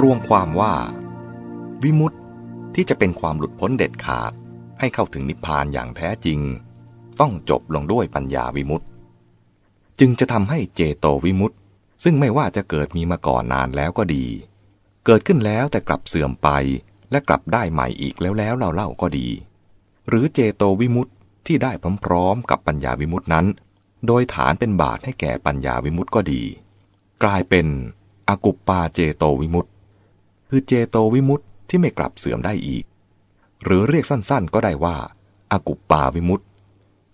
รวมความว่า วิมุตติที่จะเป็นความหลุดพ้นเด็ดขาดให้เข้าถึงนิพพานอย่างแท้จริง ต้องจบลงด้วยปัญญาวิมุตติ จึงจะทำให้เจโตวิมุตติ ซึ่งไม่ว่าจะเกิดมีมาก่อนนานแล้วก็ดี เกิดขึ้นแล้วแต่กลับเสื่อมไปและกลับได้ใหม่อีกแล้วแล้วเล่าๆก็ดี หรือเจโตวิมุตติที่ได้พร้อมๆกับปัญญาวิมุตตินั้น โดยฐานเป็นบาตให้แก่ปัญญาวิมุตติก็ดี กลายเป็นอกุปปาเจโตวิมุตติ คือเจโตวิมุตติที่ไม่กลับเสื่อมได้อีก หรือเรียกสั้นๆ ก็ได้ว่าอากุปปาวิมุตติ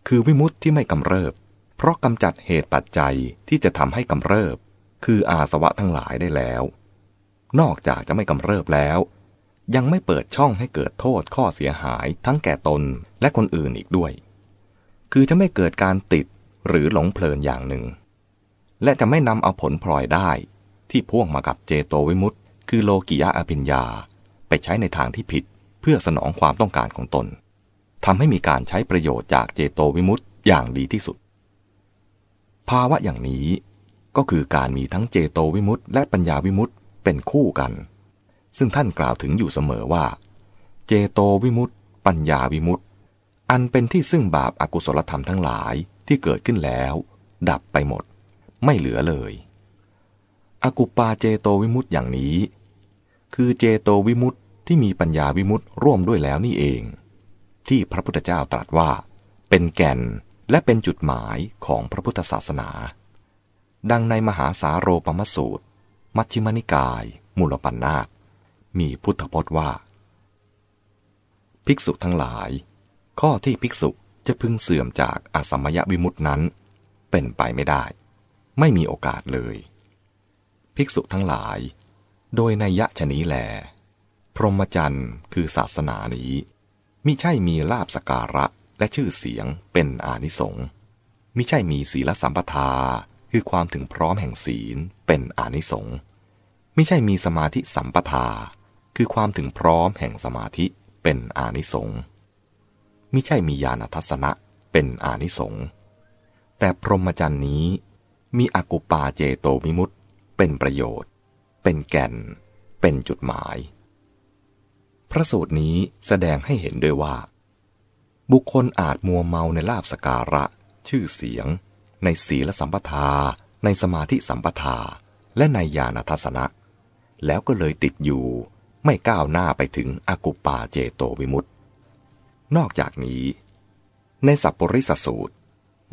คือวิมุตติที่ไม่กำเริบ เพราะกำจัดเหตุปัจจัยที่จะทำให้กำเริบ คืออาสวะทั้งหลายได้แล้ว นอกจากจะไม่กำเริบแล้ว ยังไม่เปิดช่องให้เกิดโทษข้อเสียหายทั้งแก่ตนและคนอื่นอีกด้วย คือจะไม่เกิดการติดหรือหลงเพลินอย่างหนึ่ง และจะไม่นำเอาผลพลอยได้ที่พ่วงมากับเจโตวิมุตติ คือโลกิยะอภิญญาไปใช้ในทางที่ผิดเพื่อสนองความต้องการของตนทำให้มีการใช้ประโยชน์จากเจโตวิมุตติอย่างดีที่สุด ภาวะอย่างนี้ก็คือการมีทั้งเจโตวิมุตติและปัญญาวิมุตติเป็นคู่กัน ซึ่งท่านกล่าวถึงอยู่เสมอว่า เจโตวิมุตติปัญญาวิมุตติอันเป็นที่ซึ่งบาปอากุศลธรรมทั้งหลายที่เกิดขึ้นแล้ว ดับไปหมด ไม่เหลือเลย อกุปปาเจโตวิมุตติอย่างนี้ คือเจโตวิมุตติที่มีปัญญาวิมุตติร่วมด้วยแล้วนี่เอง ที่พระพุทธเจ้าตรัสว่า เป็นแก่นและเป็นจุดหมายของพระพุทธศาสนา ดังในมหาสาโรปมสูตร มัชฌิมนิกาย มูลปัญนาตมีพุทธพจน์ว่า ภิกษุทั้งหลาย ข้อที่ภิกษุจะพึงเสื่อมจากอสมยวิมุตินั้น เป็นไปไม่ได้ ไม่มีโอกาสเลย ภิกษุทั้งหลาย โดยในยะชนี้แลพรหมจรรย์คือศาสนานี้มิใช่มีลาบสการะและชื่อเสียงเป็นอานิสงส์มิใช่มีศีลสัมปทาคือความถึงพร้อมแห่งศีลเป็นอานิสงส์มิใช่มีสมาธิสัมปทา คือความถึงพร้อมแห่งสมาธิเป็นอานิสงส์มิใช่มีญาณทัศนะเป็นอานิสงส์แต่พรหมจรรย์นี้มีอกุปาเจโตวิมุตต์เป็นประโยชน์ เป็นแก่น เป็นจุดหมาย พระสูตรนี้แสดงให้เห็นด้วยว่า บุคคลอาจมัวเมาในลาบสการะ ชื่อเสียง ในศีลสัมปทา ในสมาธิสัมปทา และในญาณทัศนะ แล้วก็เลยติดอยู่ไม่ก้าวหน้าไปถึงอกุปปาเจโตวิมุตต์นอกจากนี้ ในสัพปริสสูตร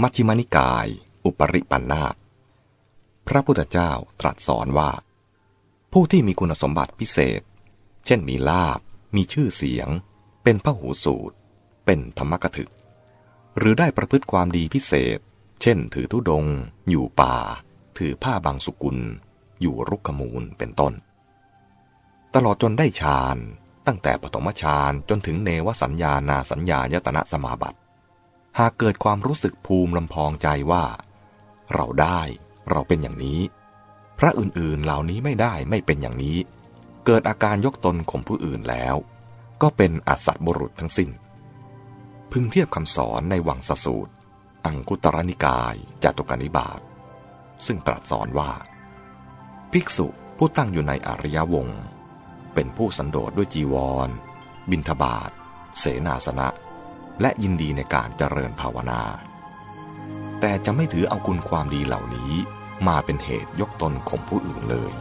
มัชฌิมานิกาย อุปริปันธาตพระพุทธเจ้าตรัสสอนว่า ผู้ที่มีคุณสมบัติพิเศษ เช่นมีลาบ มีชื่อเสียง เป็นพระหูสูตร เป็นธรรมกถึก หรือได้ประพฤติความดีพิเศษ เช่น ถือธุดง อยู่ป่า ถือผ้าบางสุกุล อยู่รุกขมูล เป็นต้น ตลอดจนได้ฌานตั้งแต่ปฐมฌานจนถึงเนวสัญญานาสัญญายตนะสมาบัติ หากเกิดความรู้สึกภูมิลำพองใจว่า เราได้ เราเป็นอย่างนี้ พระอื่นๆเหล่านี้ไม่ได้ไม่เป็นอย่างนี้ เกิดอาการยกตนข่มผู้อื่นแล้ว ก็เป็นอสัตบุรุษทั้งสิ้น พึงเทียบคำสอนในวังสสูตร อังคุตรนิกายจตุกนิบาตซึ่งตรัสสอนว่า ภิกษุผู้ตั้งอยู่ในอริยวง เป็นผู้สันโดษด้วยจีวร บินทบาทเสนาสนะ และยินดีในการเจริญภาวนา แต่จะไม่ถือเอาคุณความดีเหล่านี้ มาเป็นเหตุยกตนข่มผู้อื่นเลย